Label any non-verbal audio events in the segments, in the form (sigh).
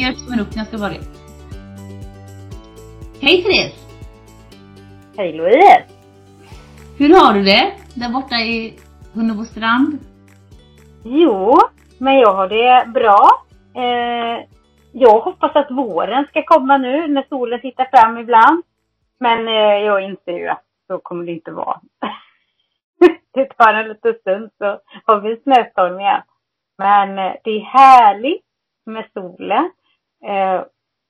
gör tummen upp när jag ska börja. Hej Therese! Hej Louise! Hur har du det där borta i Hunnebostrand? Jo, men jag har det bra. Eh, jag hoppas att våren ska komma nu när solen tittar fram ibland. Men eh, jag inser ju att så kommer det inte vara. (laughs) det tar en liten stund så har vi snöstorm igen. Men eh, det är härligt med solen. Eh,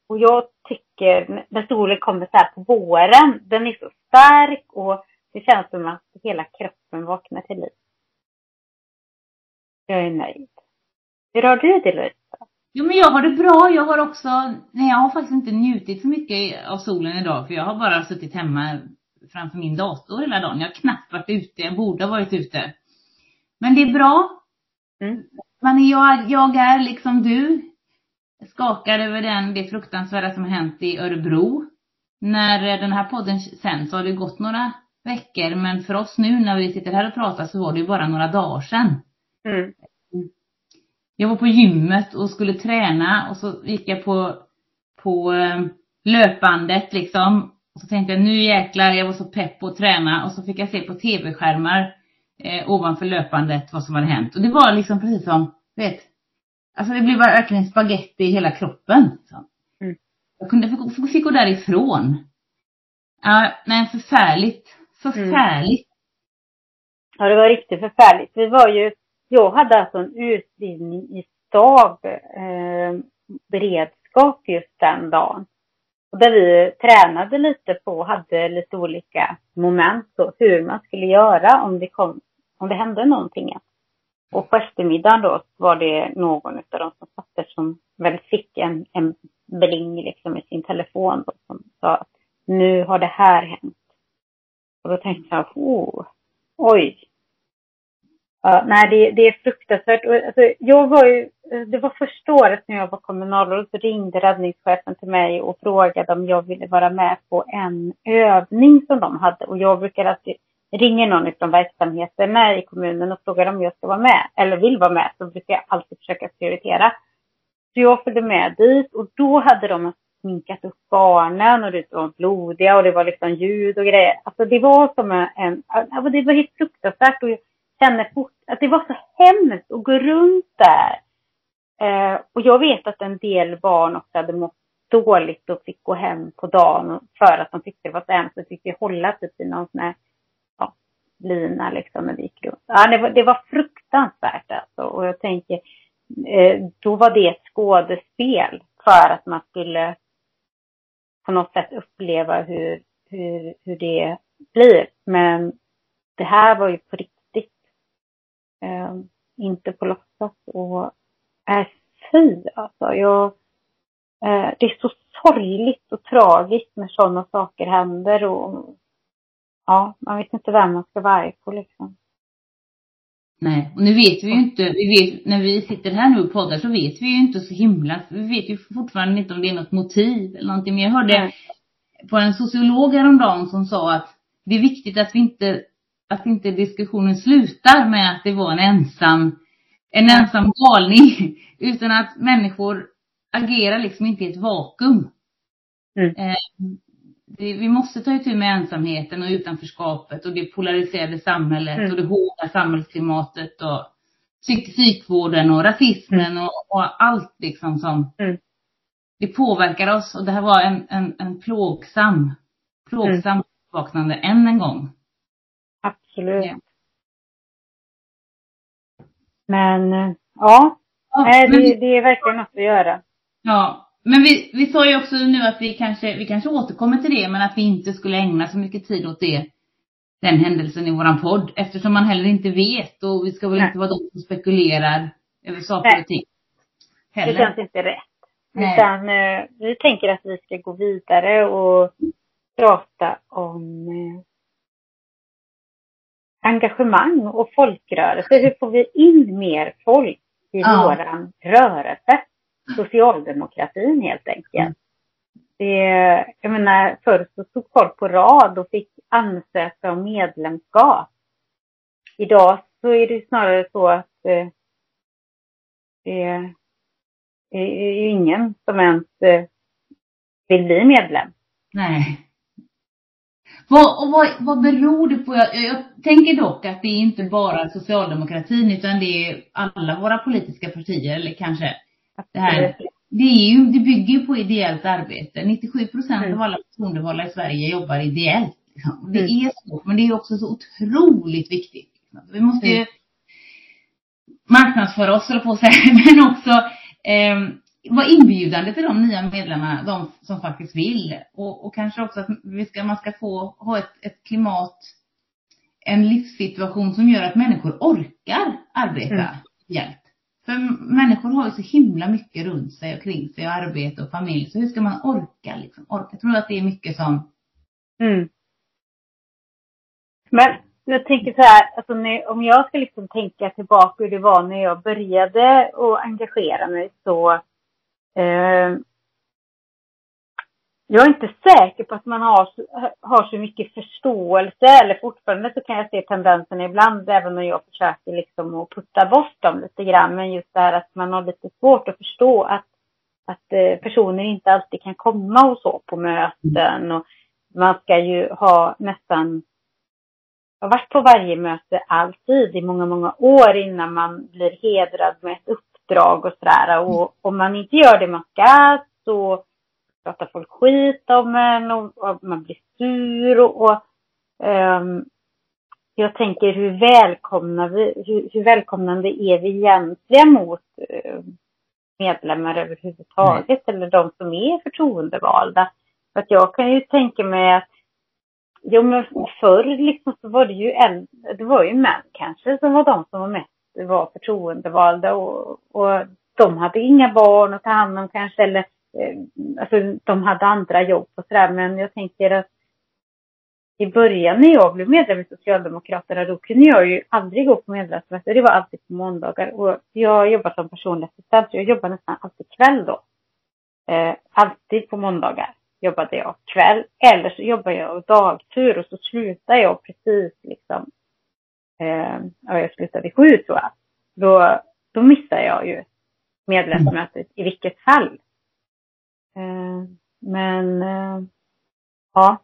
och jag tycker när solen kommer så här på våren, den är så stark och det känns som att hela kroppen vaknar till liv. Jag är nöjd. Hur har du det Louise? Jo men jag har det bra. Jag har också, nej jag har faktiskt inte njutit så mycket av solen idag för jag har bara suttit hemma framför min dator hela dagen. Jag har knappt varit ute. Jag borde ha varit ute. Men det är bra. Mm. Men jag, jag är liksom du skakad över den, det fruktansvärda som har hänt i Örebro. När den här podden sen så har det gått några veckor men för oss nu när vi sitter här och pratar så var det ju bara några dagar sedan. Mm. Jag var på gymmet och skulle träna och så gick jag på, på eh, löpbandet liksom. Och så tänkte jag nu jäklar, jag var så pepp på att träna och så fick jag se på tv-skärmar eh, ovanför löpandet vad som hade hänt. Och det var liksom precis som, vet, alltså det blev verkligen spaghetti i hela kroppen. Så. Mm. Jag kunde, fick, fick gå därifrån. Ja, men förfärligt. Förfärligt. Mm. Ja, det var riktigt förfärligt. Vi var ju jag hade alltså en utbildning i stab, eh, beredskap just den dagen. Och där vi tränade lite på, hade lite olika moment så, hur man skulle göra om det kom, om det hände någonting. Och på eftermiddagen då var det någon av de som satt där som väl fick en, en bling liksom i sin telefon då, som sa att nu har det här hänt. Och då tänkte jag, oh, oj, Ja, nej, det, det är fruktansvärt. Alltså, jag var ju, det var första året när jag var kommunalråd så ringde räddningschefen till mig och frågade om jag ville vara med på en övning som de hade. Och jag brukar alltid ringer någon från verksamheterna i kommunen och frågar om jag ska vara med eller vill vara med så brukar jag alltid försöka prioritera. Så jag följde med dit och då hade de sminkat upp barnen och det var blodiga och det var liksom ljud och grejer. Alltså det var som en, det var helt fruktansvärt. Och jag känner fort att det var så hemskt att gå runt där. Eh, och jag vet att en del barn också hade mått dåligt och fick gå hem på dagen för att de tyckte det var så hemskt och fick hålla typ i någon sån här lina liksom när vi gick runt. Ja, det var, det var fruktansvärt alltså. Och jag tänker, eh, då var det ett skådespel för att man skulle på något sätt uppleva hur, hur, hur det blir. Men det här var ju på riktigt eh, inte på låtsas och är fy alltså. Jag, eh, det är så sorgligt och tragiskt när sådana saker händer och ja, man vet inte vem man ska vara arg på liksom. Nej, och nu vet vi ju inte, vi vet, när vi sitter här nu och poddar så vet vi ju inte så himla, vi vet ju fortfarande inte om det är något motiv eller någonting. Men jag hörde Nej. på en sociolog häromdagen som sa att det är viktigt att vi inte att inte diskussionen slutar med att det var en ensam, en ensam galning. (laughs) Utan att människor agerar liksom inte i ett vakuum. Mm. Eh, vi måste ta itu med ensamheten och utanförskapet och det polariserade samhället mm. och det hårda samhällsklimatet och psykvården och rasismen mm. och, och, allt liksom som mm. det påverkar oss och det här var en, en, en plågsam, plågsam mm. vaknande än en gång. Absolut. Ja. Men ja, ja nej, det, det är verkligen något att göra. Ja, men vi, vi sa ju också nu att vi kanske, vi kanske återkommer till det, men att vi inte skulle ägna så mycket tid åt det, den händelsen i våran podd, eftersom man heller inte vet och vi ska väl Nej. inte vara de som spekulerar över saker och ting. Heller. Det känns inte rätt. Nej. Utan eh, vi tänker att vi ska gå vidare och prata om eh, engagemang och folkrörelse. Hur får vi in mer folk i ja. våran rörelse? Socialdemokratin helt enkelt. Det, jag menar, förr så stod folk på rad och fick ansöka om medlemskap. Idag så är det snarare så att eh, det, är ju ingen som ens eh, vill bli medlem. Nej. Vad, och vad, vad beror det på? Jag, jag tänker dock att det är inte bara socialdemokratin utan det är alla våra politiska partier eller kanske det här. Det är ju, det bygger ju på ideellt arbete. 97 procent mm. av alla förtroendevalda i Sverige jobbar ideellt. Liksom. Det mm. är så, men det är också så otroligt viktigt. Vi måste ju mm. marknadsföra oss, eller på att säga, (laughs) men också eh, vara inbjudande till de nya medlemmarna, de som faktiskt vill. Och, och kanske också att vi ska, man ska få ha ett, ett klimat, en livssituation som gör att människor orkar arbeta mm. hjälp. För människor har ju så himla mycket runt sig och kring sig och arbete och familj. Så hur ska man orka liksom? Orka. Jag tror att det är mycket som... Mm. Men jag tänker så här, alltså när, om jag ska liksom tänka tillbaka hur det var när jag började att engagera mig så eh, jag är inte säker på att man har, har så mycket förståelse, eller fortfarande så kan jag se tendenserna ibland, även om jag försöker liksom att putta bort dem lite grann, men just det här att man har lite svårt att förstå att, att eh, personer inte alltid kan komma och så på möten och man ska ju ha nästan Jag har varit på varje möte alltid i många, många år innan man blir hedrad med ett uppdrag och sådär. Och om man inte gör det man ska så pratar folk skit om en och, och man blir sur och, och um, jag tänker hur välkomna vi, hur, hur välkomnande är vi egentligen mot uh, medlemmar överhuvudtaget mm. eller de som är förtroendevalda. För att jag kan ju tänka mig att Jo men förr liksom så var det ju en, det var ju män kanske som var de som var mest var förtroendevalda och, och de hade inga barn att ta hand om kanske eller Eh, alltså de hade andra jobb och sådär men jag tänker att i början när jag blev medlem i Socialdemokraterna då kunde jag ju aldrig gå på medlemsmöte. Det var alltid på måndagar och jag jobbar som personlig assistent jag jobbar nästan alltid kväll då. Eh, alltid på måndagar jobbade jag kväll. Eller så jobbar jag dagtur och så slutar jag precis liksom, eh, ja jag slutade sju tror jag. Då, då missar jag ju medlemsmötet i vilket fall. Eh, men eh, ja,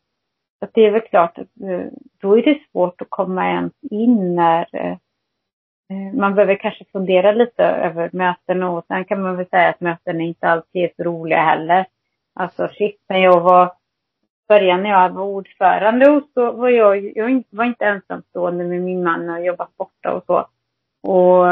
så det är väl klart att eh, då är det svårt att komma ens in när man behöver kanske fundera lite över möten och sen kan man väl säga att möten inte alltid är så roliga heller. Alltså shit, när jag var, början när jag var ordförande och så var jag, jag var inte ensamstående med min man och jobbat borta och så. Och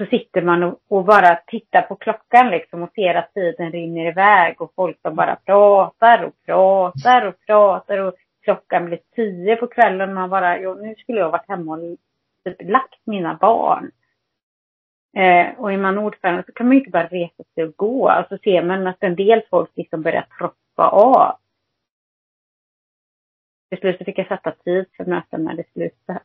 så sitter man och, och, bara tittar på klockan liksom och ser att tiden rinner iväg och folk som bara pratar och pratar och pratar och klockan blir tio på kvällen och man bara, jo nu skulle jag varit hemma och typ lagt mina barn. Eh, och är man ordförande så kan man ju inte bara resa sig och gå. Alltså ser man att en del folk liksom börjar troppa av. Till slut så fick jag sätta tid för möten när det slutade.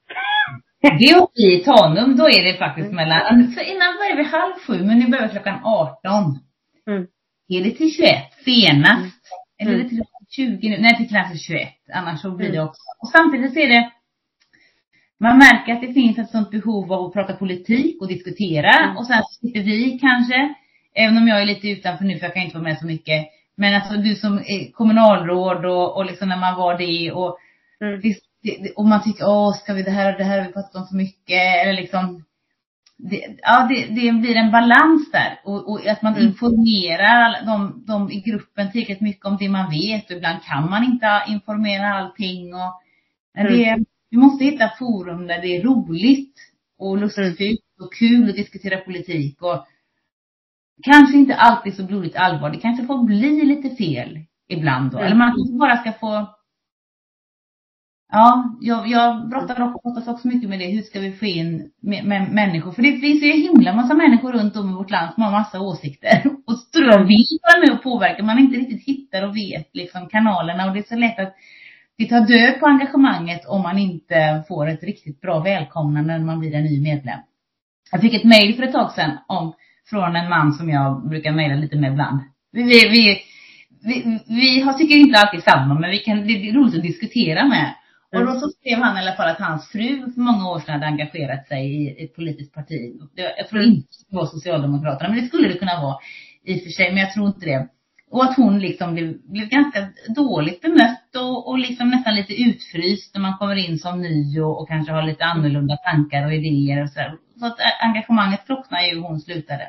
Det är uppe i Tanum, då är det faktiskt mm. mellan, för innan började vi halv sju, men nu börjar klockan 18. Mm. Är det till 21 senast? Mm. Eller är det till 20 nu? Nej, till kanske 21. Annars så blir det mm. också. Och samtidigt så är det man märker att det finns ett sånt behov av att prata politik och diskutera mm. och sen sitter vi kanske, även om jag är lite utanför nu för jag kan inte vara med så mycket, men alltså du som kommunalråd och, och liksom när man var det och, mm. det, och man tycker, åh, ska vi det här och det här har vi pratat om så mycket, eller liksom det, ja, det, det blir en balans där och, och att man mm. informerar de, de i gruppen tillräckligt mycket om det man vet och ibland kan man inte informera allting och men det, mm. Vi måste hitta forum där det är roligt och lustfyllt och kul att diskutera politik och kanske inte alltid så blodigt allvar. Det kanske får bli lite fel ibland då. Mm. Eller man kanske bara ska få Ja, jag, jag brottas också mycket med det. Hur ska vi få in med, med människor? För det finns ju en himla massa människor runt om i vårt land som har massa åsikter. (laughs) Och tror jag vill vara med och påverka. Man inte riktigt hittar och vet liksom kanalerna. Och det är så lätt att det tar död på engagemanget om man inte får ett riktigt bra välkomnande när man blir en ny medlem. Jag fick ett mejl för ett tag sedan om, från en man som jag brukar mejla lite med ibland. Vi, vi, vi, vi har, tycker inte alltid samma, men vi kan, det är roligt att diskutera med. Och då så skrev han i alla fall att hans fru för många år sedan hade engagerat sig i ett politiskt parti. Jag tror inte det var Socialdemokraterna, men det skulle det kunna vara i och för sig, men jag tror inte det. Och att hon liksom blev, blev ganska dåligt bemött och, och liksom nästan lite utfryst när man kommer in som ny och, och kanske har lite annorlunda tankar och idéer och sådär. Så att engagemanget slocknade ju hon slutade.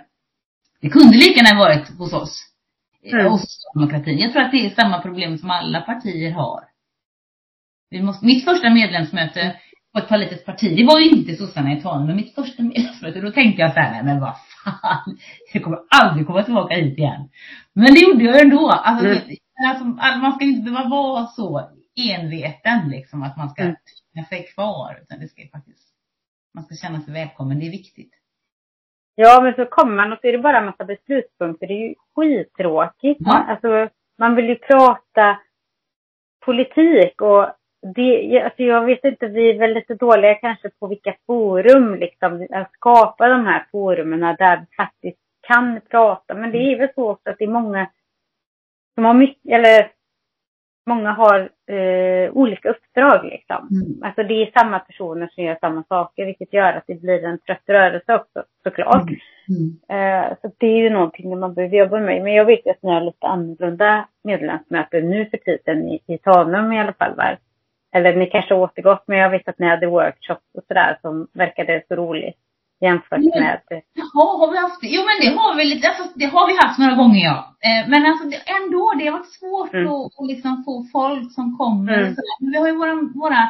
Det kunde lika gärna varit hos oss. Mm. Hos socialdemokratin. Jag tror att det är samma problem som alla partier har. Vi måste, mitt första medlemsmöte på ett politiskt parti, det var ju inte sossarna i Tanum, men mitt första medlemsmöte, då tänkte jag så här, nej men vad fan, (laughs) jag kommer aldrig komma tillbaka hit igen. Men det gjorde jag ändå. Alltså, mm. alltså, man ska inte behöva vara så enveten liksom, att man ska mm. tvinga sig kvar, utan det ska ju faktiskt, man ska känna sig välkommen, det är viktigt. Ja, men så kommer man och så är det bara en massa beslutspunkter. Det är ju skittråkigt. Ja. Alltså, man vill ju prata politik och det, alltså jag vet inte, vi är väl lite dåliga kanske på vilka forum, liksom, att skapa de här forumen där vi faktiskt kan prata. Men det är väl så också att det är många som har mycket, eller många har eh, olika uppdrag liksom. Mm. Alltså det är samma personer som gör samma saker, vilket gör att det blir en trött rörelse också såklart. Mm. Mm. Eh, så det är ju någonting man behöver jobba med. Men jag vet att ni har lite annorlunda medlemsmöten nu för tiden i, i Tanum i alla fall. Va? Eller ni kanske återgått, men jag vet att ni hade workshops och sådär som verkade så roligt jämfört mm. med... Ja, har vi haft det? Jo men det har vi lite, alltså, det har vi haft några gånger ja. Eh, men alltså det, ändå, det har varit svårt mm. att, att liksom få folk som kommer mm. och sådär. Men vi har ju våra, våra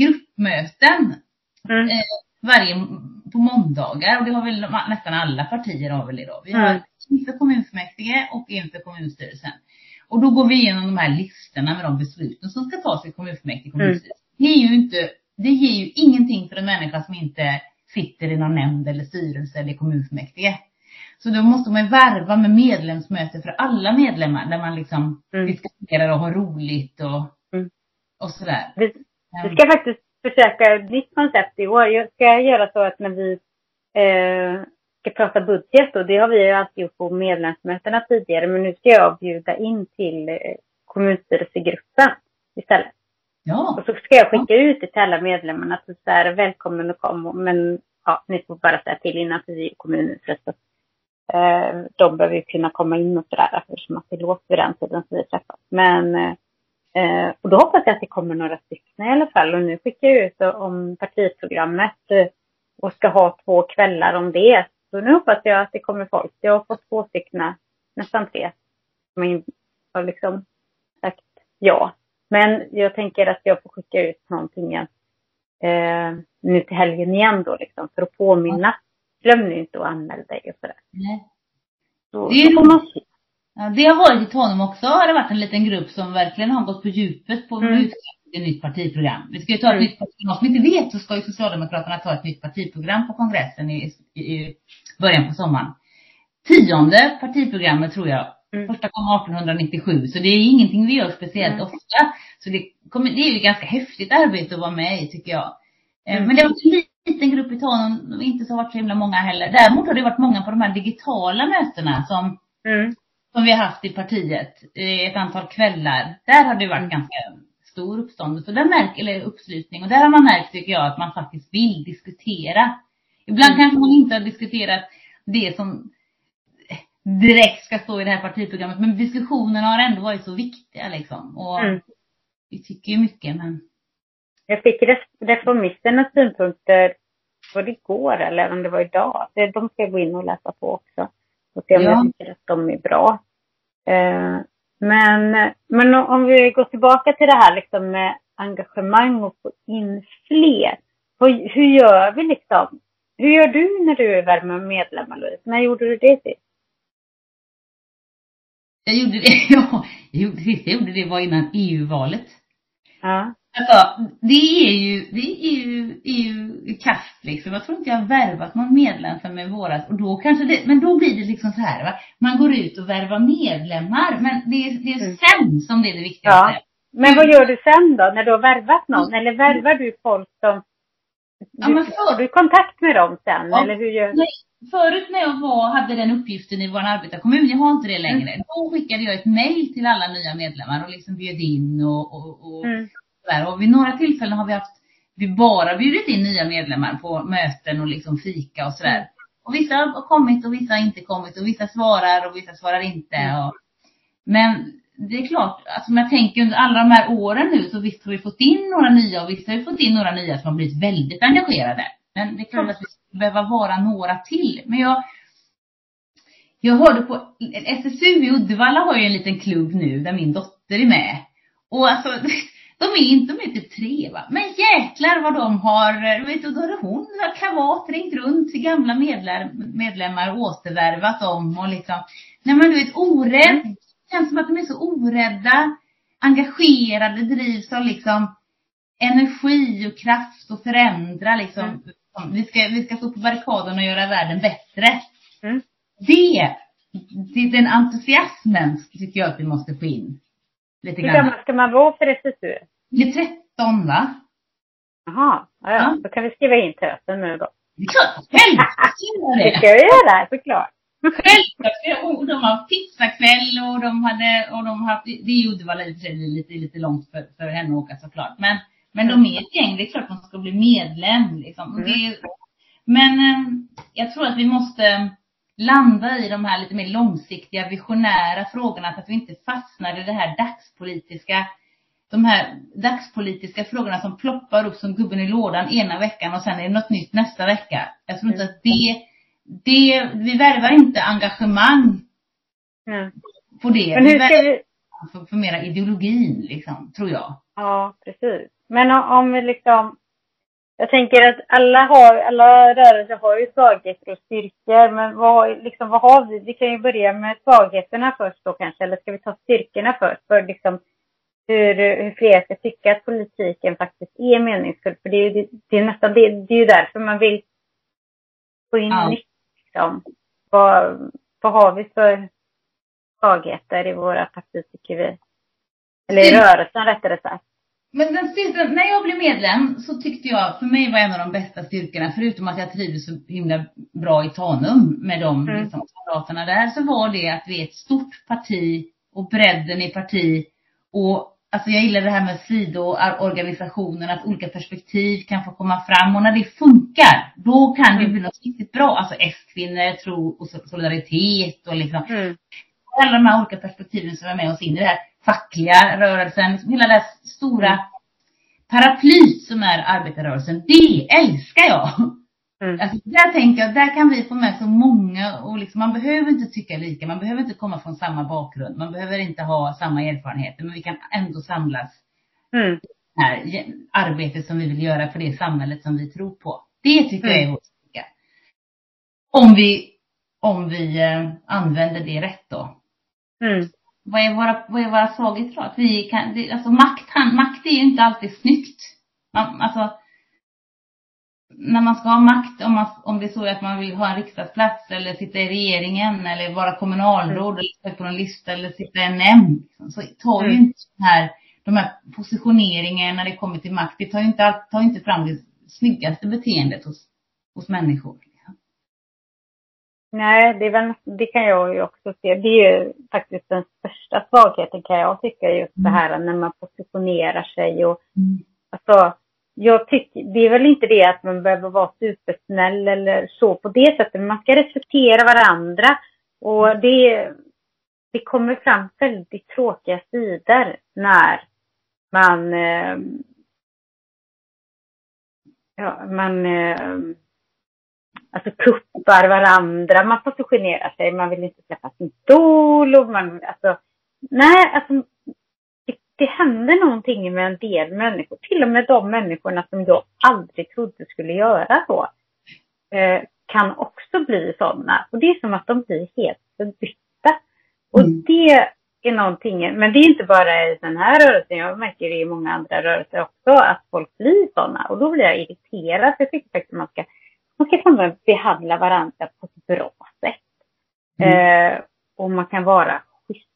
gruppmöten mm. eh, varje, på måndagar och det har väl nästan alla partier har väl idag. Vi har mm. inför kommunfullmäktige och inför kommunstyrelsen. Och då går vi igenom de här listorna med de besluten som ska tas i kommunfullmäktige kommunstyrelsen. Mm. Det är ju inte, det ger ju ingenting för en människa som inte sitter i någon nämnd eller styrelse eller kommunfullmäktige. Så då måste man värva med medlemsmöte för alla medlemmar där man liksom mm. diskuterar och har roligt och, mm. och sådär. Vi, vi ska faktiskt försöka ett nytt koncept i år. Jag ska göra så att när vi eh, ska prata budget och det har vi ju alltid gjort på medlemsmötena tidigare men nu ska jag bjuda in till eh, kommunstyrelsegruppen istället. Ja. Och så ska jag skicka ut det till alla medlemmarna. Så, så här, välkommen och kom. Men ja, ni får bara säga till innan för vi är kommunen förresten. Eh, de behöver ju kunna komma in och sådär eftersom att det låter vid den tiden som vi träffas. Men eh, och då hoppas jag att det kommer några stycken i alla fall. Och nu skickar jag ut om partiprogrammet eh, och ska ha två kvällar om det. Så nu hoppas jag att det kommer folk. Jag har fått två stycken, nästan tre, som har liksom sagt ja. Men jag tänker att jag får skicka ut någonting eh, nu till helgen igen då liksom för att påminna. Glöm nu inte att anmäla dig och sådär. Nej. Så, det är roligt. Ja, det har varit i Tanum också, har det varit en liten grupp som verkligen har gått på djupet på mm. ett nytt partiprogram. Vi ska ju ta ett mm. nytt partiprogram. Som inte vet så ska ju Socialdemokraterna ta ett nytt partiprogram på kongressen i, i, i början på sommaren. Tionde partiprogrammet tror jag Mm. Första kom 1897, så det är ingenting vi gör speciellt mm. ofta. Så det, kommer, det är ju ganska häftigt arbete att vara med i tycker jag. Eh, mm. Men det har varit en liten grupp i Tanum, inte så varit så himla många heller. Däremot har det varit många på de här digitala mötena som, mm. Som vi har haft i partiet, ett antal kvällar. Där har det varit mm. ganska stor uppståndelse, där märk, eller uppslutning. Och där har man märkt, tycker jag, att man faktiskt vill diskutera. Ibland mm. kanske man inte har diskuterat det som direkt ska stå i det här partiprogrammet. Men diskussionerna har ändå varit så viktiga liksom. Och mm. vi tycker ju mycket men. Jag fick reformisternas synpunkter, var det igår eller om det var idag? De ska jag gå in och läsa på också. Och se om ja. jag tycker att de är bra. Eh, men, men om vi går tillbaka till det här liksom med engagemang och få in fler. Hur gör vi liksom? Hur gör du när du är värmer medlemmar Louise? När gjorde du det sist? Jag gjorde det, (laughs) ja. Jag gjorde, jag gjorde det var innan EU-valet. Ja. Alltså, det är ju, det är ju, är ju kast liksom. Jag tror inte jag har värvat någon medlem som är våras. Och då kanske det, men då blir det liksom så här va. Man går ut och värvar medlemmar. Men det är, det är mm. sen som det är det viktigaste. Ja. Men vad gör du sen då, när du har värvat någon? Eller värvar du folk som Ja, men för... Har du kontakt med dem sen, ja, eller hur gör nej, Förut när jag var, hade den uppgiften i vår arbetarkommun, jag har inte det längre, mm. då skickade jag ett mejl till alla nya medlemmar och liksom bjöd in och, och, och mm. Där. Och vid några tillfällen har vi haft, vi bara bjudit in nya medlemmar på möten och liksom fika och sådär. Och vissa har kommit och vissa har inte kommit och vissa svarar och vissa svarar inte. Mm. Och, men det är klart, alltså jag tänker under alla de här åren nu så visst har vi fått in några nya och visst har vi fått in några nya som har blivit väldigt engagerade. Men det är klart att vi skulle behöva vara några till. Men jag, jag hörde på, SSU i Uddevalla har ju en liten klubb nu där min dotter är med. Och alltså, (laughs) de är inte, de är tre va. Men jäklar vad de har, vet du, då har hon har kavat ringt runt till gamla medlemmar, medlemmar återvärvat dem och liksom, nej men du vet orädd, det känns som att de är så orädda, engagerade, drivs av liksom energi och kraft och förändra liksom. Mm. Vi ska, vi ska stå på barrikaden och göra världen bättre. Mm. Det, det, den entusiasmen tycker jag att vi måste få in. Lite Hur gammal ska man vara för SSU? Det är 13 va? Jaha, ja, ja. Då kan vi skriva in tösen nu då. Det är klart, självklart det. (laughs) Det ska vi göra, såklart. Självklart. Och de har pizzakväll och de hade, och de har det är Uddevalla i och för sig lite, lite långt för, för henne att åka såklart. Men, men de är ett gäng, det är klart att de ska bli medlem liksom. Mm. Det, men eh, jag tror att vi måste landa i de här lite mer långsiktiga, visionära frågorna så att vi inte fastnar i det här dagspolitiska, de här dagspolitiska frågorna som ploppar upp som gubben i lådan ena veckan och sen är det något nytt nästa vecka. Jag tror inte att det, det, vi värvar inte engagemang mm. på det. Men hur ska vi... För, för mera ideologin liksom, tror jag. Ja, precis. Men om vi liksom jag tänker att alla, har, alla rörelser har ju svagheter och styrkor, men vad, liksom, vad har vi? Vi kan ju börja med svagheterna först då kanske, eller ska vi ta styrkorna först? För liksom hur, hur fler ska tycka att politiken faktiskt är meningsfull. För det är ju det, är nästan det, det är ju därför man vill få in ja. nytt. Liksom. Vad, vad har vi för svagheter i våra partier tycker vi? Eller i rörelsen rättare sagt. Men den styrkan, när jag blev medlem så tyckte jag, för mig var en av de bästa styrkorna, förutom att jag trivdes så himla bra i Tanum med de mm. liksom, kamraterna där, så var det att vi är ett stort parti och bredden i parti och Alltså jag gillar det här med sidoorganisationen, att olika perspektiv kan få komma fram och när det funkar, då kan det mm. bli något riktigt bra. Alltså S-kvinnor, tro och solidaritet och liksom mm. alla de här olika perspektiven som är med oss in i det här fackliga rörelsen, liksom hela det här stora mm. paraplyt som är arbetarrörelsen. Det älskar jag! Mm. Alltså, där tänker jag, där kan vi få med så många och liksom, man behöver inte tycka lika, man behöver inte komma från samma bakgrund, man behöver inte ha samma erfarenheter, men vi kan ändå samlas. Mm. Det här arbetet som vi vill göra för det samhället som vi tror på. Det tycker mm. jag är vår styrka. Om vi, om vi eh, använder det rätt då. Mm vad är våra, vad är våra svagheter? Att vi kan, det, alltså makt, makt är ju inte alltid snyggt. Man, alltså, när man ska ha makt, om, man, om det är så att man vill ha en riksdagsplats eller sitta i regeringen eller vara kommunalråd mm. eller sitta på en lista eller sitta i en nämnd, liksom, så tar ju mm. inte här, de här positioneringarna när det kommer till makt, det tar ju inte, tar inte fram det snyggaste beteendet hos, hos människor. Nej, det, är väl, det kan jag ju också se. Det är ju faktiskt den största svagheten kan jag tycka, just det här när man positionerar sig och mm. alltså, jag tycker, det är väl inte det att man behöver vara supersnäll eller så på det sättet, men man ska respektera varandra och det, det kommer fram väldigt tråkiga sidor när man, eh, ja, man eh, alltså kuppar varandra, man positionerar sig, man vill inte släppa sin stol och man, alltså, nej, alltså det, det händer någonting med en del människor, till och med de människorna som jag aldrig trodde skulle göra så, eh, kan också bli sådana. Och det är som att de blir helt förbytta. Och mm. det är någonting, men det är inte bara i den här rörelsen, jag märker det i många andra rörelser också, att folk blir sådana. Och då blir jag irriterad, för jag tycker faktiskt att man ska man ska kunna behandla varandra på ett bra sätt. Mm. Eh, och man kan vara schysst.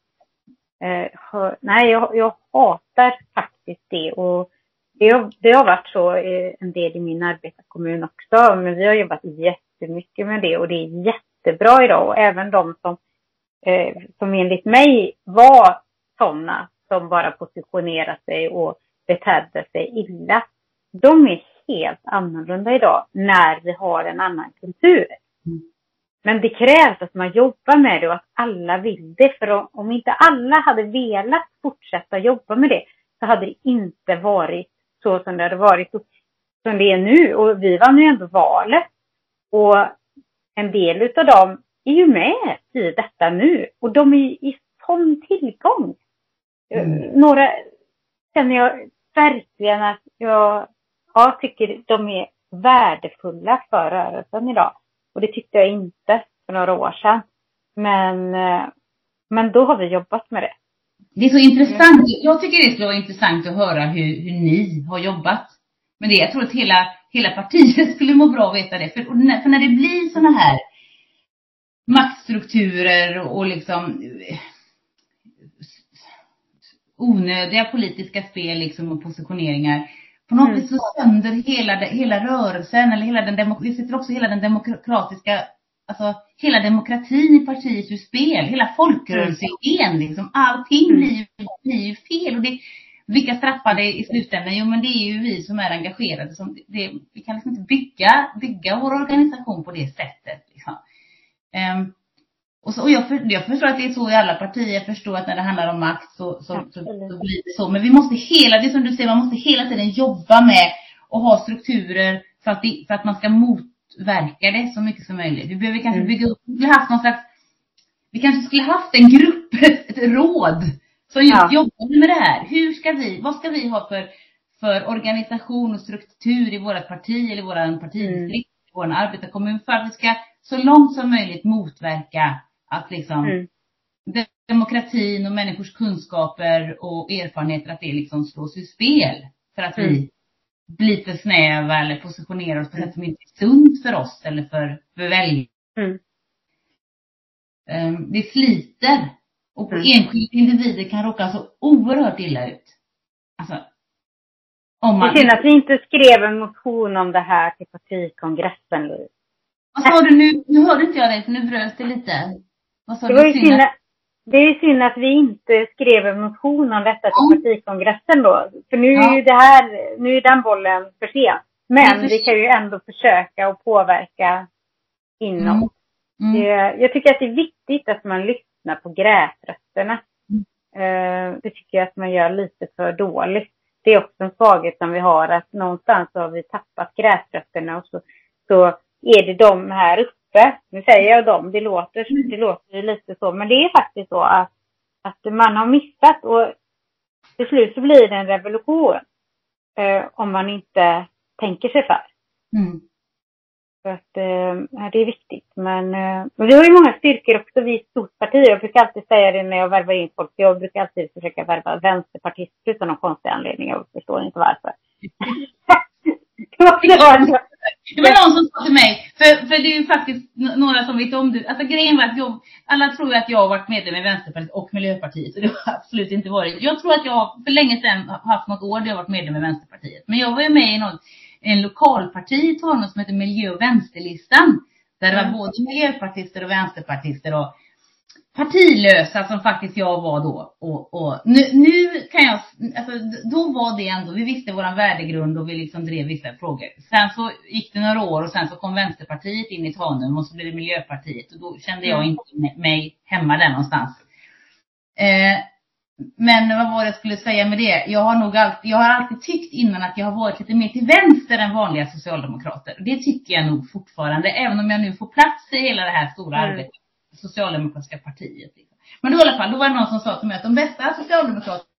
Eh, hör, nej, jag, jag hatar faktiskt det. Och det har, det har varit så eh, en del i min arbetarkommun också. Men vi har jobbat jättemycket med det och det är jättebra idag. Och även de som, eh, som enligt mig var sådana som bara positionerade sig och betedde sig illa. De är helt annorlunda idag när vi har en annan kultur. Men det krävs att man jobbar med det och att alla vill det. För om inte alla hade velat fortsätta jobba med det så hade det inte varit så som det hade varit som det är nu. Och vi vann ju ändå valet. Och en del utav dem är ju med i detta nu. Och de är ju i sån tillgång. Mm. Några känner jag verkligen att jag, jag tycker de är värdefulla för rörelsen idag. Och det tyckte jag inte för några år sedan. Men, eh, men då har vi jobbat med det. Det är så intressant. Jag tycker det skulle vara intressant att höra hur, hur ni har jobbat med det. Jag tror att hela, hela partiet (laughs) skulle må bra att veta det. För, när, för när det blir sådana här maktstrukturer och liksom eh, onödiga politiska spel liksom och positioneringar. På något mm. vis så sönder hela, hela rörelsen eller hela den, vi sätter också hela den demokratiska alltså hela demokratin i partiet ur spel, hela folkrörelseidén liksom. Allting mm. blir, blir ju fel och det, vilka straffade i slutändan? Jo men det är ju vi som är engagerade som, det, vi kan liksom inte bygga, bygga vår organisation på det sättet liksom. Um, och, så, och jag, för, jag förstår att det är så i alla partier. Jag förstår att när det handlar om makt så, så, så, så, blir det så. Men vi måste hela, det som du säger, man måste hela tiden jobba med och ha strukturer för att, det, för att man ska mot, motverka det så mycket som möjligt. Vi behöver kanske mm. bygga upp, vi haft någon slags, vi kanske skulle haft en grupp, (laughs) ett råd som just ja. jobbar med det här. Hur ska vi, vad ska vi ha för, för organisation och struktur i våra parti eller våra partidistrikt, mm. vår arbetarkommun för att vi ska så långt som möjligt motverka att liksom mm. demokratin och människors kunskaper och erfarenheter att det liksom slås ur spel. För att mm. vi bli för snäva eller positionera oss på ett sätt som inte är sunt för oss eller för, för väljarna. Mm. Um, det sliter. Och på mm. enskilda individer kan råka så oerhört illa ut. Alltså, om man... Det är synd att vi inte skrev en motion om det här till partikongressen, Louise. Vad sa du nu? Nu hörde inte jag dig, för nu bröt det lite. Vad sa det du? Var ju synd att, det är synd att vi inte skrev en motion om detta till partikongressen då. För nu är ju det här, nu är den bollen för sent. Men vi kan ju ändå försöka att påverka inåt. Mm. Mm. Jag tycker att det är viktigt att man lyssnar på gräsrötterna. Mm. Det tycker jag att man gör lite för dåligt. Det är också en svaghet som vi har, att någonstans har vi tappat gräsrötterna och så, så är det de här uppe uppe. Nu säger jag dem, det låter, det låter lite så, men det är faktiskt så att, att man har missat och till slut så blir det en revolution eh, om man inte tänker sig för. Mm. Så att, eh, det är viktigt. Men eh, vi har ju många styrkor också, vi är ett stort parti. Jag brukar alltid säga det när jag värvar in folk. Jag brukar alltid försöka värva vänsterpartister utan någon konstig anledning. Jag förstår inte varför. (laughs) (laughs) Det var någon som sa till mig, för, för det är ju faktiskt några som vet om det. Alltså grejen var att jag, alla tror ju att jag har varit medlem i Vänsterpartiet och Miljöpartiet. Så det har absolut inte varit. Jag tror att jag för länge sedan haft något år där jag varit medlem i Vänsterpartiet. Men jag var ju med i något, en lokalparti i Tanum som heter Miljö och Vänsterlistan. Där det var mm. både miljöpartister och vänsterpartister och partilösa som faktiskt jag var då. Och, och nu, nu, kan jag, alltså då var det ändå, vi visste våran värdegrund och vi liksom drev vissa frågor. Sen så gick det några år och sen så kom Vänsterpartiet in i Tanum och så blev det Miljöpartiet och då kände jag mm. inte mig hemma där någonstans. Eh, men vad var det jag skulle säga med det? Jag har nog alltid, jag har alltid tyckt innan att jag har varit lite mer till vänster än vanliga socialdemokrater. Det tycker jag nog fortfarande, även om jag nu får plats i hela det här stora mm. arbetet socialdemokratiska partiet. Liksom. Men då i alla fall, då var det någon som sa till mig att de bästa socialdemokraterna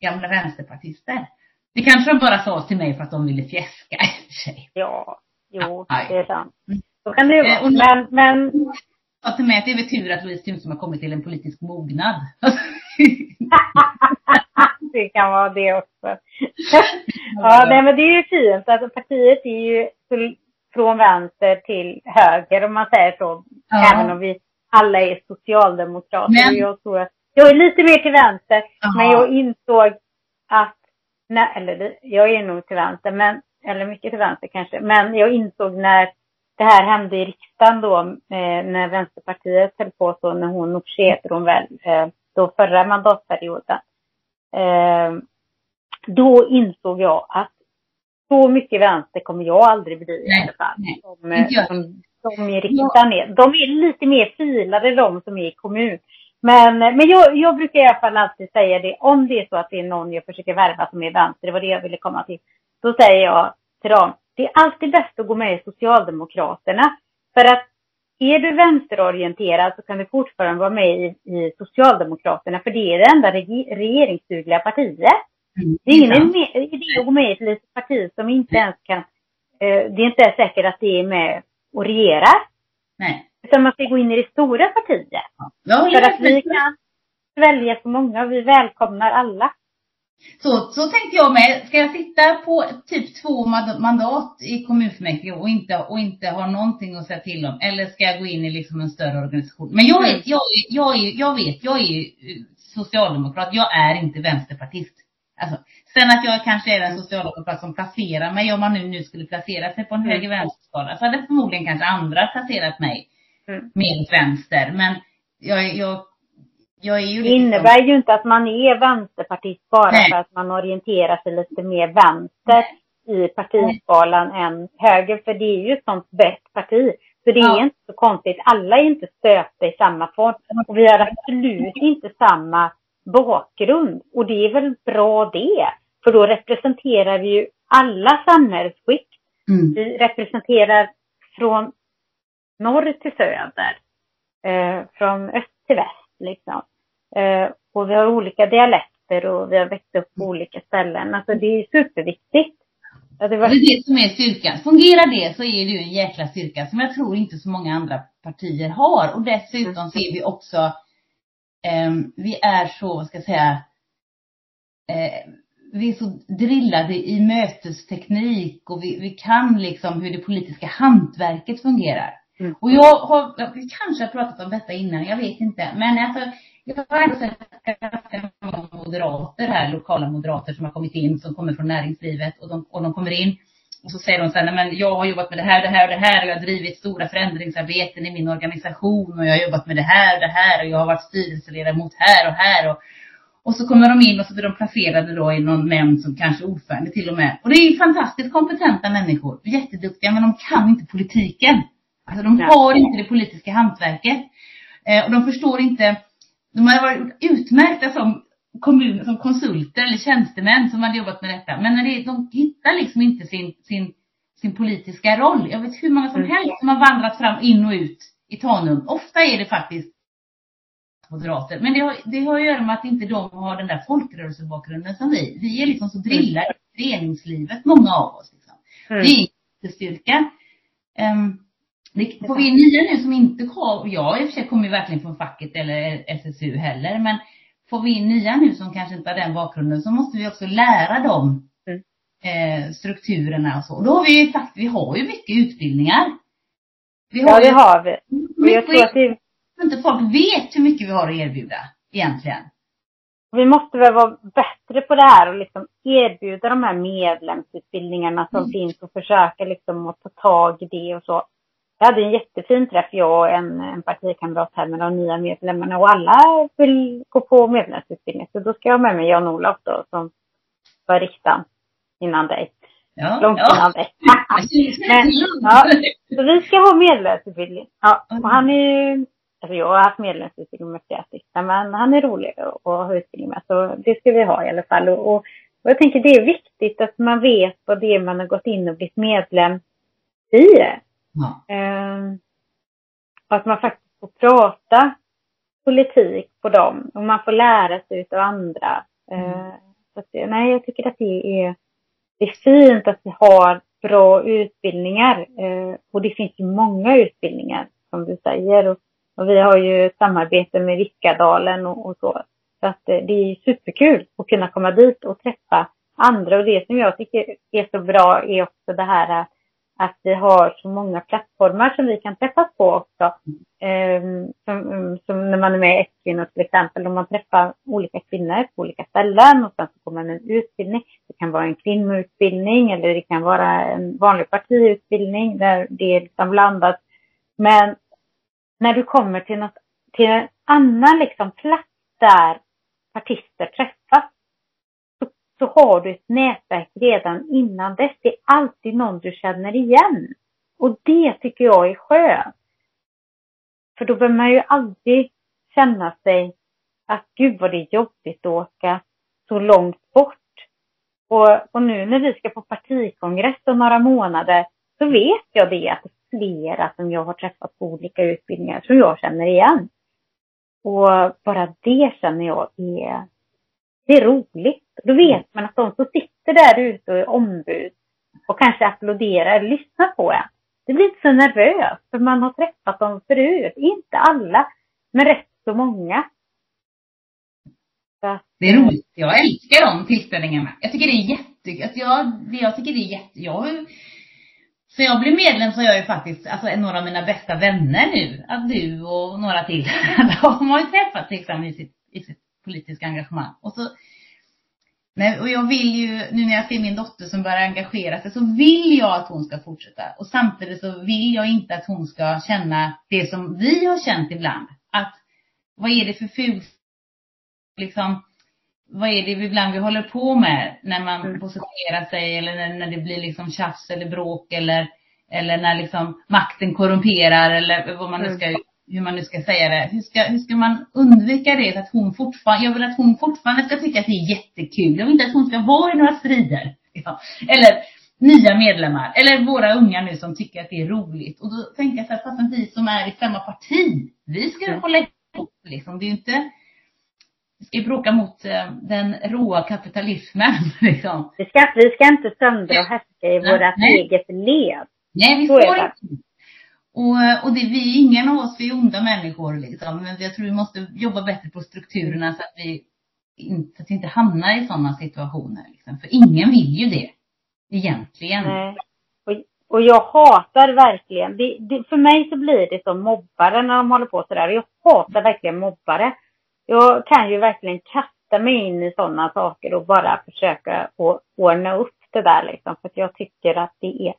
gamla vänsterpartister. Det kanske de bara sa till mig för att de ville fjäska i sig. Ja, jo, ja, det är sant. Mm. Så kan det ju vara. Men, men... Sa till mig att det är väl tur att Louise Tunström har kommit till en politisk mognad. (laughs) det kan vara det också. (laughs) ja, nej men det är ju fint. Alltså partiet är ju från vänster till höger om man säger så. Ja. Även om vi alla är socialdemokrater. Men... Jag tror att jag är lite mer till vänster. Aha. Men jag insåg att, nej, eller jag är nog till vänster, men, eller mycket till vänster kanske. Men jag insåg när det här hände i riksdagen då, eh, när Vänsterpartiet höll på så, när hon, Nooshi heter hon väl, eh, då förra mandatperioden. Eh, då insåg jag att så mycket vänster kommer jag aldrig bli i alla fall. Som, som, de i riksdagen är. De är lite mer filade de som är i kommun. Men, men jag, jag brukar i alla fall alltid säga det, om det är så att det är någon jag försöker värva som är vänster, det var det jag ville komma till. Då säger jag till dem, det är alltid bäst att gå med i Socialdemokraterna. För att är du vänsterorienterad så kan du fortfarande vara med i, i Socialdemokraterna, för det är det enda reg regeringsdugliga partiet. Mm, det är ingen idé att gå med i ett litet parti som inte ens kan, eh, det är inte säkert att det är med och regerar. Nej. Utan man ska gå in i det stora partiet. Ja, för att vi kan välja så många och vi välkomnar alla. Så, så tänkte jag med. Ska jag sitta på typ två mandat i kommunfullmäktige och inte, och inte ha någonting att säga till om? Eller ska jag gå in i liksom en större organisation? Men jag, mm. jag, jag, jag, jag vet, jag är socialdemokrat. Jag är inte vänsterpartist. Alltså, sen att jag kanske är en socialdemokrat som placerar mig, om man nu, nu skulle placera sig på en mm. höger vänsterskala, så hade förmodligen kanske andra placerat mig mm. mer åt vänster. Men jag, jag jag är ju det innebär som... ju inte att man är vänsterpartist bara Nej. för att man orienterar sig lite mer vänster Nej. i partiskalan än höger. För det är ju ett sånt brett parti. Så det ja. är inte så konstigt. Alla är inte stöpta i samma form. Och vi har absolut inte samma bakgrund. Och det är väl bra det. För då representerar vi ju alla samhällsskikt. Mm. Vi representerar från norr till söder. Eh, från öst till väst liksom. Eh, och vi har olika dialekter och vi har växt upp på olika ställen. Alltså det är superviktigt. Ja, det, var... det är det som är styrkan. Fungerar det så är det ju en jäkla styrka som jag tror inte så många andra partier har. Och dessutom mm. ser vi också, vi är så, vad ska jag säga, eh, vi är så drillade i mötesteknik och vi, vi kan liksom hur det politiska hantverket fungerar. Mm. Och jag har, jag kanske har pratat om detta innan, jag vet inte. Men alltså, jag har ändå sett ganska många moderater här, lokala moderater som har kommit in, som kommer från näringslivet och de, och de kommer in och så säger de så här, nej men jag har jobbat med det här, det här och det här och jag har drivit stora förändringsarbeten i min organisation och jag har jobbat med det här och det här och jag har varit styrelseledamot här och här och och så kommer de in och så blir de placerade då i någon nämnd som kanske ordförande till och med. Och det är fantastiskt kompetenta människor, jätteduktiga, men de kan inte politiken. Alltså de har inte det politiska hantverket. Eh, och de förstår inte de har varit utmärkta som kommun, som konsulter eller tjänstemän som hade jobbat med detta. Men när det, de hittar liksom inte sin, sin, sin politiska roll. Jag vet hur många som mm. helst som har vandrat fram in och ut i Tanum. Ofta är det faktiskt moderater. Men det har, det har att göra med att inte de har den där folkrörelsebakgrunden som vi. Vi är liksom så drillade i föreningslivet, många av oss. Liksom. Mm. Det är jättestyrka. Um, det får vi nya nu som inte har, jag i och för sig kommer verkligen från facket eller SSU heller, men får vi in nya nu som kanske inte har den bakgrunden så måste vi också lära dem mm. eh, strukturerna och så. Och då har vi ju faktiskt, vi har ju mycket utbildningar. Vi har ja, det har vi. Och jag tror att det... inte folk vet hur mycket vi har att erbjuda egentligen. Vi måste väl vara bättre på det här och liksom erbjuda de här medlemsutbildningarna som mm. finns och försöka liksom att ta tag i det och så. Jag hade en jättefin träff, jag och en, en partikamrat här med de nya medlemmarna och alla vill gå på medlemsutbildning. Så då ska jag ha med mig Jan-Olof då som var riksdagen innan dig. Ja, Långt ja. innan dig. (laughs) Men, ja, så vi ska ha medlemsutbildning. Ja, och han är ju, alltså jag har haft medlemsutbildning med flera stycken, men han är rolig att ha utbildning med. Så det ska vi ha i alla fall. Och, och, och jag tänker det är viktigt att man vet vad det är man har gått in och blivit medlem i. Ja. Eh, att man faktiskt får prata politik på dem och man får lära sig av andra. Mm. Eh, så att, nej, jag tycker att det är, det är fint att vi har bra utbildningar. Eh, och det finns ju många utbildningar som du säger. Och, och vi har ju samarbete med Viskadalen och, och så. Så att eh, det är superkul att kunna komma dit och träffa andra. Och det som jag tycker är så bra är också det här att vi har så många plattformar som vi kan träffas på också. Um, som, um, som, när man är med i S-kvinnor till exempel, om man träffar olika kvinnor på olika ställen och sen så får man en utbildning. Det kan vara en kvinnoutbildning eller det kan vara en vanlig partiutbildning där det är liksom blandat. Men när du kommer till, något, till en annan liksom plats där partister träffas så har du ett nätverk redan innan dess. Det är alltid någon du känner igen. Och det tycker jag är skönt. För då behöver man ju aldrig känna sig att gud vad det är jobbigt att åka så långt bort. Och, och nu när vi ska på partikongress om några månader så vet jag det att det är flera som jag har träffat på olika utbildningar som jag känner igen. Och bara det känner jag är, det är roligt. Då vet man att de som sitter där ute och är ombud och kanske applåderar, lyssnar på en. Det blir inte så nervöst för man har träffat dem förut. Inte alla, men rätt så många. Det är roligt. Jag älskar de tillställningarna. Jag tycker det är jätte, alltså jag, jag tycker det är jätte, jag så jag blev medlem så jag är faktiskt, alltså några av mina bästa vänner nu, att du och några till, (laughs) de har ju träffats liksom i sitt, i sitt politiska engagemang. Och så, nej, och jag vill ju, nu när jag ser min dotter som börjar engagera sig, så vill jag att hon ska fortsätta. Och samtidigt så vill jag inte att hon ska känna det som vi har känt ibland. Att, vad är det för fult, liksom, vad är det ibland vi håller på med när man mm. positionerar sig eller när, när det blir liksom tjafs eller bråk eller, eller när liksom makten korrumperar eller vad man nu mm. ska, hur man nu ska säga det. Hur ska, hur ska man undvika det så att hon fortfarande, jag vill att hon fortfarande ska tycka att det är jättekul. Jag vill inte att hon ska vara i några strider. Ja. Eller nya medlemmar. Eller våra unga nu som tycker att det är roligt. Och då tänker jag så här, fastän vi som är i samma parti, vi ska mm. hålla ihop liksom. Det är ju inte vi ska bråka mot eh, den råa kapitalismen. (laughs) Liksom. Vi, ska, vi ska inte söndra och härska i vårt eget led. Nej, vi får inte. Och, och det, vi, ingen av oss, vi är onda människor liksom. Men jag tror vi måste jobba bättre på strukturerna så att vi inte, att vi inte hamnar i sådana situationer. Liksom. För ingen vill ju det. Egentligen. Nej. Och, och jag hatar verkligen, det, det, för mig så blir det som mobbare när de håller på sådär. Jag hatar verkligen mobbare jag kan ju verkligen kasta mig in i sådana saker och bara försöka få ordna upp det där liksom. För att jag tycker att det är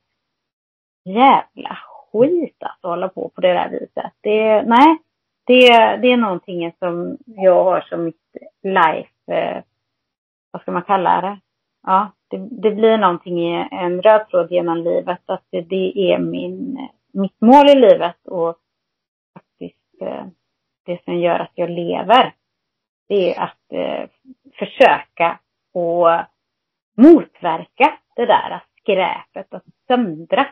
jävla skit att hålla på på det där viset. Det, nej, det, det är någonting som jag har som mitt life, eh, vad ska man kalla det? Ja, det, det blir någonting i en röd tråd genom livet. Att det, det är min, mitt mål i livet och faktiskt eh, det som gör att jag lever, det är att eh, försöka och motverka det där skräpet, att söndra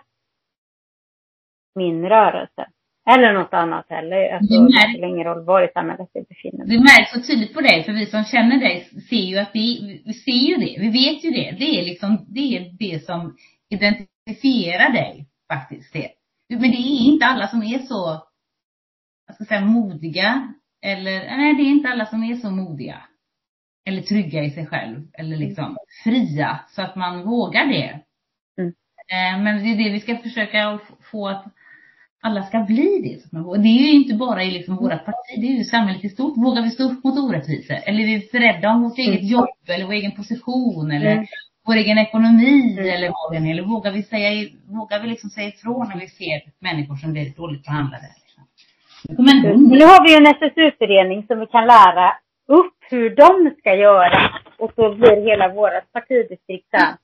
min rörelse. Eller något annat heller. Alltså, det spelar ingen roll var i samhället jag befinner mig. Det märks så tydligt på dig, för vi som känner dig ser ju att det, vi ser ju det, vi vet ju det. Det är liksom, det är det som identifierar dig faktiskt. Det. Men det är inte alla som är så jag ska säga modiga. Eller, nej det är inte alla som är så modiga. Eller trygga i sig själv. Eller liksom mm. fria. Så att man vågar det. Mm. Eh, men det är det vi ska försöka få att alla ska bli det. Det är ju inte bara i liksom vårt parti, det är ju samhället i stort. Vågar vi stå upp mot orättvisor? Eller är vi rädda om vårt eget mm. jobb eller vår egen position eller mm. vår egen ekonomi mm. eller vad det. Eller vågar vi säga, vågar vi liksom säga ifrån när vi ser människor som blir dåligt behandlade? Men nu har vi ju en SSU-förening som vi kan lära upp hur de ska göra. Och så blir hela vårt partidistrikt sen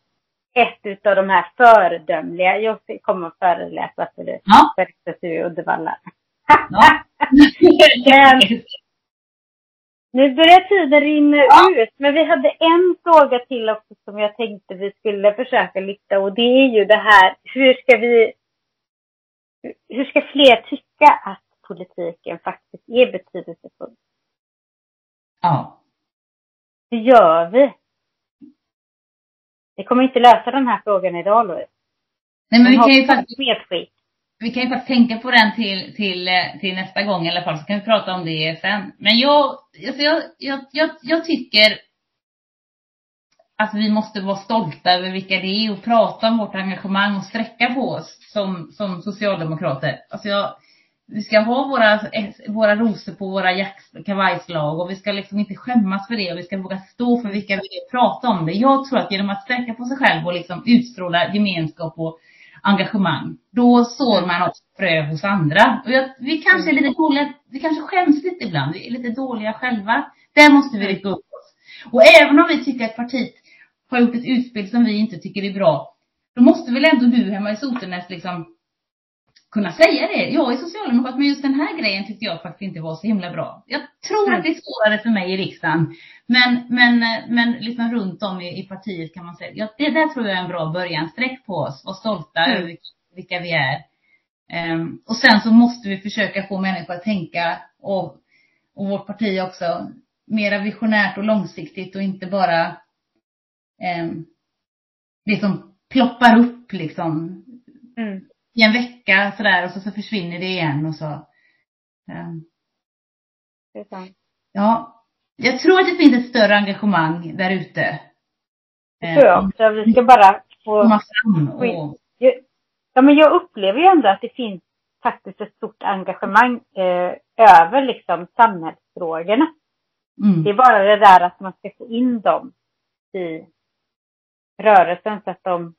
ett utav de här föredömliga. Jag kommer att föreläsa för det. Ja. För SSU i Uddevalla. Ja. (laughs) Men, nu börjar tiden rinna ja. ut. Men vi hade en fråga till också som jag tänkte vi skulle försöka lyfta. Och det är ju det här, hur ska vi, hur ska fler tycka att politiken faktiskt är betydelsefull. Ja. Hur gör vi? Vi kommer inte lösa den här frågan idag, Louise. Nej, men vi kan ju faktiskt... Medskick. Vi kan ju faktiskt tänka på den till, till, till nästa gång i alla fall, så kan vi prata om det sen. Men jag, alltså jag, jag, jag, jag tycker att vi måste vara stolta över vilka det är och prata om vårt engagemang och sträcka på oss som, som socialdemokrater. Alltså jag, vi ska ha våra, våra rosor på våra kavajslag och vi ska liksom inte skämmas för det och vi ska våga stå för vilka vi vill prata om det. Jag tror att genom att sträcka på sig själv och liksom utstråla gemenskap och engagemang, då sår man också frö hos andra. Och jag, vi kanske är lite dåliga, vi kanske skäms lite ibland, vi är lite dåliga själva. Där måste vi rycka upp oss. Och även om vi tycker att partiet har gjort ett utspel som vi inte tycker är bra, då måste väl ändå du hemma i Sotenäs liksom kunna säga det. Jag är socialdemokrat men just den här grejen tyckte jag faktiskt inte var så himla bra. Jag tror mm. att det är svårare för mig i riksdagen. Men, men, men liksom runt om i, i partiet kan man säga, ja, det där tror jag är en bra början. Sträck på oss, var stolta mm. över vilka vi är. Um, och sen så måste vi försöka få människor att tänka och, och vårt parti också mera visionärt och långsiktigt och inte bara um, det som ploppar upp liksom. Mm i en vecka sådär och så, så försvinner det igen och så. Um, det är sant. Ja. Jag tror att det finns ett större engagemang där ute. Det tror jag också. Vi ska bara få... Komma fram och... Ja, men jag upplever ju ändå att det finns faktiskt ett stort engagemang eh, över liksom samhällsfrågorna. Mm. Det är bara det där att man ska få in dem i rörelsen så att de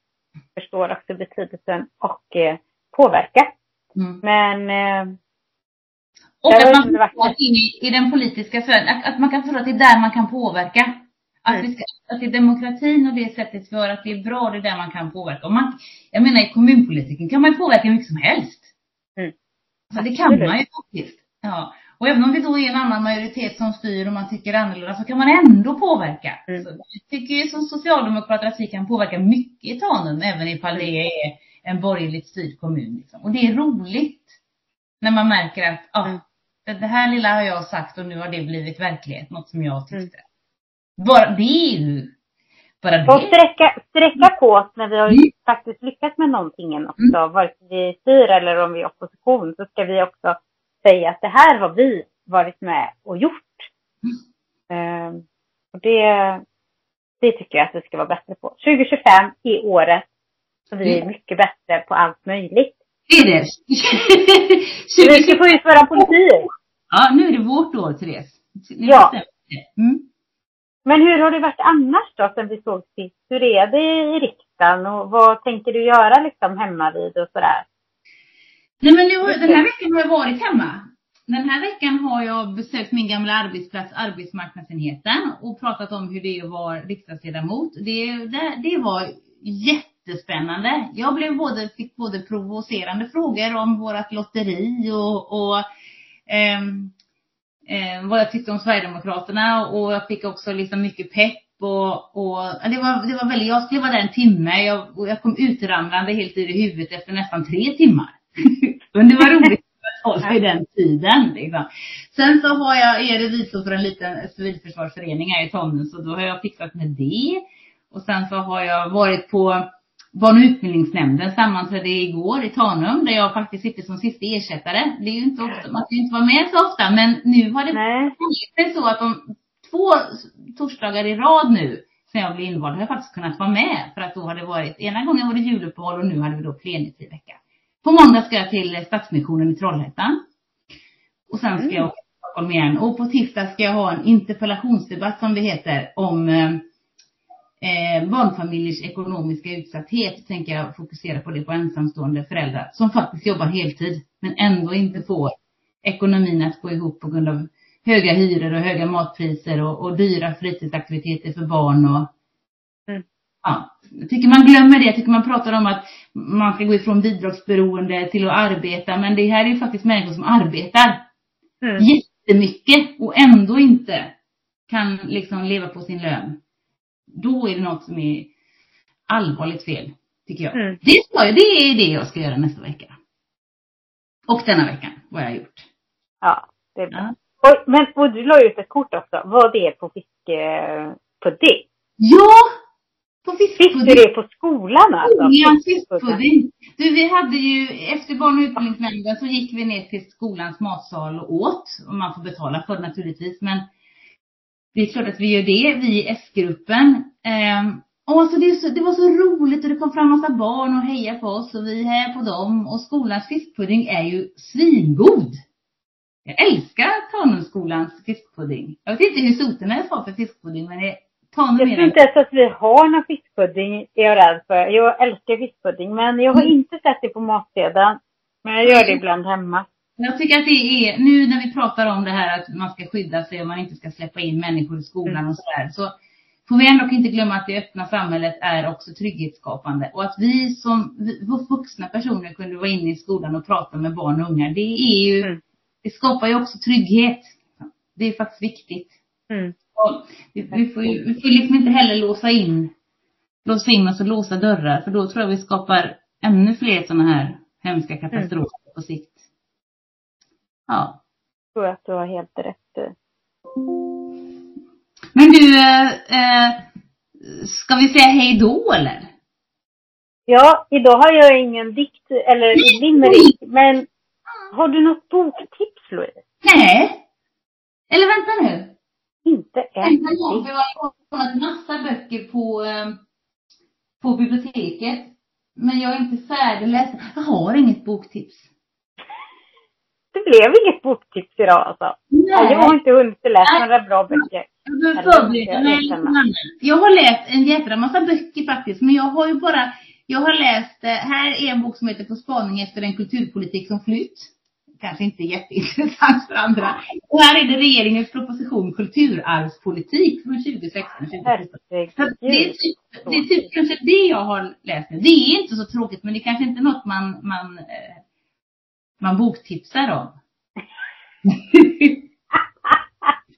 förstår också betydelsen och eh, påverka. Mm. Men eh, och att man in i, i den politiska sfären, att, att, man kan förstå att det är där man kan påverka. Att, mm. ska, att det är demokratin och det sättet vi har, att det är bra, det är där man kan påverka. Och man, jag menar i kommunpolitiken kan man ju påverka hur mycket som helst. Mm. Alltså, det kan man ju faktiskt. Ja. Och även om det då är en annan majoritet som styr och man tycker annorlunda så kan man ändå påverka. Mm. Så jag tycker ju som socialdemokrater att vi kan påverka mycket i Tanum, även ifall det är en borgerligt styrd kommun. Liksom. Och det är roligt när man märker att ah, mm. det här lilla har jag sagt och nu har det blivit verklighet, något som jag tyckte. Mm. Bara det är ju bara det. Och sträcka, sträcka på oss när vi har mm. faktiskt lyckats med någonting också, mm. vare sig vi styr eller om vi är opposition, så ska vi också säga att det här har vi varit med och gjort. Mm. Um, och det, det tycker jag att vi ska vara bättre på. 2025 är året så vi är mm. mycket bättre på allt möjligt. Det är det. vi ska få utföra politik. Ja, nu är det vårt år, Therese. Nu ja. Mm. Men hur har det varit annars då, sen vi såg sist? Hur är det i riksdagen och vad tänker du göra liksom hemma vid och sådär? Nej men nu, den här veckan har jag varit hemma. Den här veckan har jag besökt min gamla arbetsplats, arbetsmarknadsenheten, och pratat om hur det vara riksdagsledamot. Det, det, det var jättespännande. Jag blev både, fick både provocerande frågor om vårat lotteri och, och eh, eh, vad jag tyckte om Sverigedemokraterna och jag fick också liksom mycket pepp och, och det, var, det var väldigt, jag skulle vara där en timme jag, och jag kom utramlande helt i huvudet efter nästan tre timmar. (laughs) Men det var roligt att i den tiden. Liksom. Sen så har jag, är revisor för en liten civilförsvarsförening här i Tonne, så då har jag fixat med det. Och sen så har jag varit på Barn och utbildningsnämnden sammanträdde igår i Tanum där jag faktiskt sitter som sista ersättare. Det är ju inte ofta, man ska ju inte vara med så ofta men nu har det blivit så att de två torsdagar i rad nu sen jag blev invald har jag faktiskt kunnat vara med för att då har det varit, ena gången var det juluppehåll och nu hade vi då plenifri vecka. På måndag ska jag till Stadsmissionen i Trollhättan. Och sen ska mm. jag åka till Stockholm igen. Och på tisdag ska jag ha en interpellationsdebatt som det heter om eh, eh, barnfamiljers ekonomiska utsatthet. Tänker jag fokusera på det på ensamstående föräldrar som faktiskt jobbar heltid men ändå inte får ekonomin att gå ihop på grund av höga hyror och höga matpriser och, och dyra fritidsaktiviteter för barn och ja, jag tycker man glömmer det. Jag tycker man pratar om att man ska gå ifrån bidragsberoende till att arbeta. Men det här är ju faktiskt människor som arbetar mm. jättemycket och ändå inte kan liksom leva på sin lön. Då är det något som är allvarligt fel, tycker jag. Mm. Det, ska jag, det är det jag ska göra nästa vecka. Och denna veckan, vad jag har gjort. Ja, det är bra. Ja. Och, men och du la ut ett kort också. Vad det är på fiske på det? Ja! På fiskpudding. Fick du det på skolan alltså? Ja, fiskpudding. Du, vi hade ju, efter barn och utbildningsnämnden så gick vi ner till skolans matsal och åt. Och man får betala för det naturligtvis. Men det är klart att vi gör det, vi i S-gruppen. Ehm, och alltså det, så, det, var så roligt och det kom fram massa barn och hejade på oss och vi hejar på dem. Och skolans fiskpudding är ju svingod. Jag älskar Tanumskolans fiskpudding. Jag vet inte hur Sotenäs har för fiskpudding men det Ta jag tror inte ens att vi har någon fiskpudding, är jag rädd för. Jag älskar fiskpudding, men jag har mm. inte sett det på matsedeln. Men jag gör det ibland hemma. Jag tycker att det är, nu när vi pratar om det här att man ska skydda sig och man inte ska släppa in människor i skolan och sådär, så får vi ändå inte glömma att det öppna samhället är också trygghetsskapande. Och att vi som vuxna personer kunde vara inne i skolan och prata med barn och unga, det är ju, mm. det skapar ju också trygghet. Det är faktiskt viktigt. Mm. Vi, vi, får ju, vi får liksom inte heller låsa in, låsa in oss och låsa dörrar, för då tror jag vi skapar ännu fler sådana här hemska katastrofer mm. på sikt. Ja. Jag tror att du har helt rätt. Men du, eh, eh, ska vi säga hej då eller? Ja, idag har jag ingen dikt eller limerick, men har du något boktips Louise? Nej. Eller vänta nu. Inte. Vänta nu, jag har lånat massa böcker på, eh, på biblioteket. Men jag är inte färdigläst. Jag har inget boktips. Det blev inget boktips idag alltså. Nej. Jag har inte hunnit läsa några bra böcker. Jag förbereda mig Jag har läst en jädra massa böcker faktiskt, men jag har ju bara, jag har läst, eh, här är en bok som heter På spaning efter en kulturpolitik som flytt. Kanske inte jätteintressant för andra. Och här är det regeringens proposition Kulturarvspolitik från 2016 2017. Det är, typ, det är typ kanske det jag har läst nu. Det är inte så tråkigt, men det är kanske inte något man, man, eh, man boktipsar om. (laughs)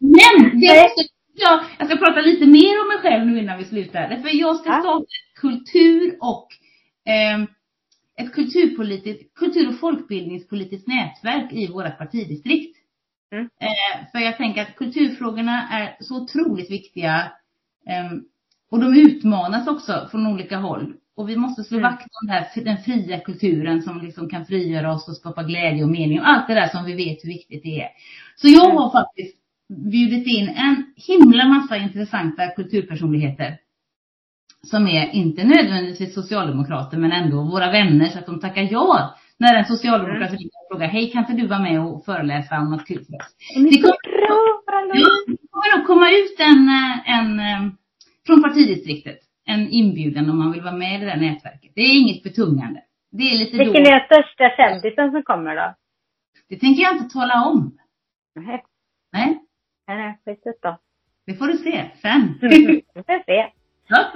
men det är också Ja, jag ska prata lite mer om mig själv nu innan vi slutar. För jag ska starta kultur och eh, ett kulturpolitiskt, kultur och folkbildningspolitiskt nätverk i våra partidistrikt. Mm. Eh, för jag tänker att kulturfrågorna är så otroligt viktiga. Eh, och de utmanas också från olika håll. Och vi måste slå mm. vakt om här, den fria kulturen som liksom kan frigöra oss och skapa glädje och mening och allt det där som vi vet hur viktigt det är. Så jag mm. har faktiskt bjudit in en himla massa intressanta kulturpersonligheter. Som är inte nödvändigtvis socialdemokrater men ändå våra vänner så att de tackar ja när en socialdemokrat mm. frågar, hej kan inte du vara med och föreläsa om något kul för oss? Det kommer, ja, det kommer nog komma ut en, en, från partidistriktet, en inbjudan om man vill vara med i det där nätverket. Det är inget betungande. Det är lite Vilken då. är största kändisen som kommer då? Det tänker jag inte tala om. Nej. Nej. Nej, skit då. Det får du se sen. (laughs) Vi får se. Ja.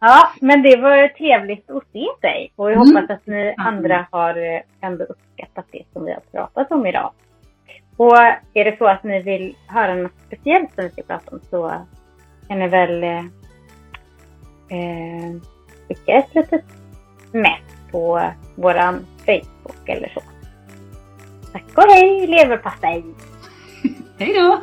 Ja, men det var trevligt att se dig. Och jag mm. hoppas att ni andra har eh, ändå uppskattat det som vi har pratat om idag. Och är det så att ni vill höra något speciellt som vi ska prata om så kan ni väl eh, eh skicka ett litet mess på våran Facebook eller så. Tack och hej leverpastej! (laughs) hej då!